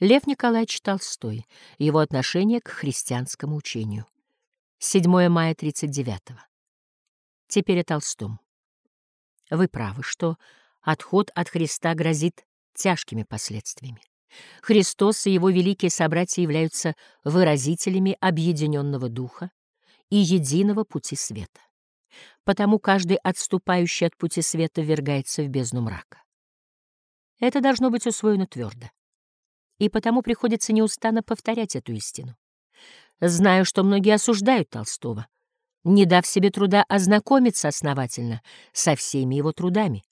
Лев Николаевич Толстой. Его отношение к христианскому учению. 7 мая 39 -го. Теперь о Толстом. Вы правы, что отход от Христа грозит тяжкими последствиями. Христос и его великие собратья являются выразителями объединенного духа и единого пути света. Потому каждый отступающий от пути света ввергается в бездну мрака. Это должно быть усвоено твердо и потому приходится неустанно повторять эту истину. Знаю, что многие осуждают Толстого, не дав себе труда ознакомиться основательно со всеми его трудами.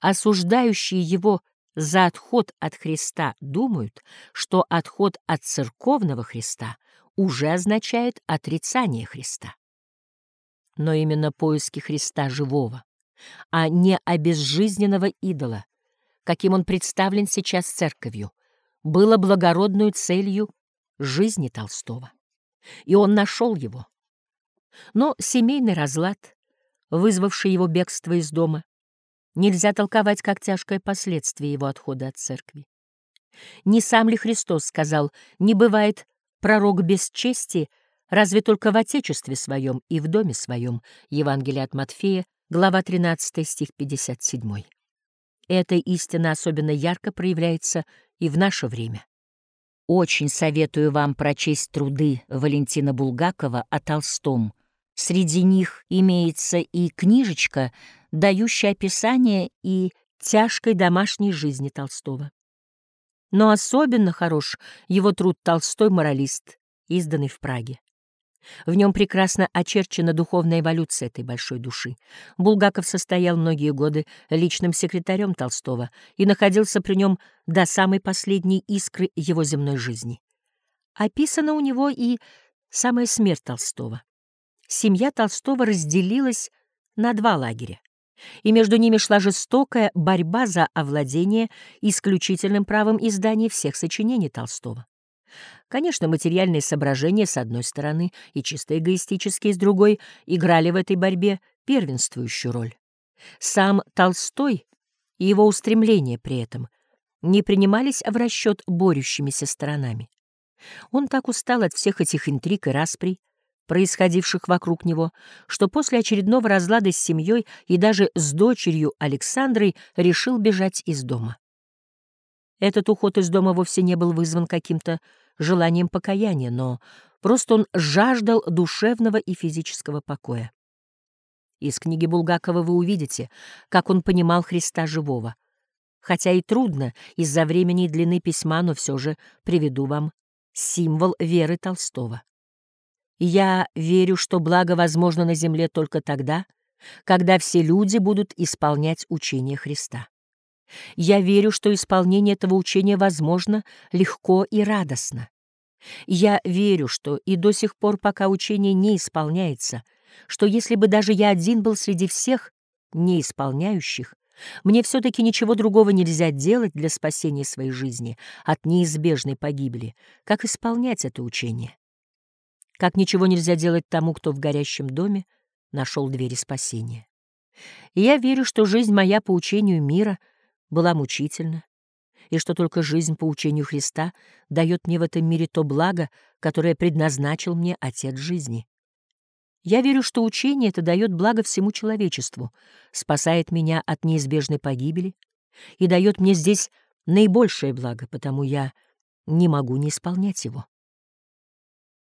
Осуждающие его за отход от Христа думают, что отход от церковного Христа уже означает отрицание Христа. Но именно поиски Христа живого, а не обезжизненного идола, каким он представлен сейчас церковью, было благородной целью жизни Толстого. И он нашел его. Но семейный разлад, вызвавший его бегство из дома, нельзя толковать как тяжкое последствие его отхода от церкви. Не сам ли Христос сказал, не бывает пророк без чести, разве только в Отечестве своем и в доме своем, Евангелие от Матфея, глава 13, стих 57. Эта истина особенно ярко проявляется и в наше время. Очень советую вам прочесть труды Валентина Булгакова о Толстом. Среди них имеется и книжечка, дающая описание и тяжкой домашней жизни Толстого. Но особенно хорош его труд «Толстой моралист», изданный в Праге. В нем прекрасно очерчена духовная эволюция этой большой души. Булгаков состоял многие годы личным секретарем Толстого и находился при нем до самой последней искры его земной жизни. Описана у него и самая смерть Толстого. Семья Толстого разделилась на два лагеря, и между ними шла жестокая борьба за овладение исключительным правом издания всех сочинений Толстого. Конечно, материальные соображения, с одной стороны, и чисто эгоистические, с другой, играли в этой борьбе первенствующую роль. Сам Толстой и его устремления при этом не принимались в расчет борющимися сторонами. Он так устал от всех этих интриг и расприй, происходивших вокруг него, что после очередного разлада с семьей и даже с дочерью Александрой решил бежать из дома. Этот уход из дома вовсе не был вызван каким-то желанием покаяния, но просто он жаждал душевного и физического покоя. Из книги Булгакова вы увидите, как он понимал Христа живого. Хотя и трудно из-за времени и длины письма, но все же приведу вам символ веры Толстого. «Я верю, что благо возможно на земле только тогда, когда все люди будут исполнять учение Христа. Я верю, что исполнение этого учения возможно легко и радостно. Я верю, что и до сих пор, пока учение не исполняется, что если бы даже я один был среди всех не исполняющих, мне все-таки ничего другого нельзя делать для спасения своей жизни от неизбежной погибели, как исполнять это учение. Как ничего нельзя делать тому, кто в горящем доме нашел двери спасения. И я верю, что жизнь моя по учению мира — была мучительна, и что только жизнь по учению Христа дает мне в этом мире то благо, которое предназначил мне Отец жизни. Я верю, что учение это дает благо всему человечеству, спасает меня от неизбежной погибели и дает мне здесь наибольшее благо, потому я не могу не исполнять его.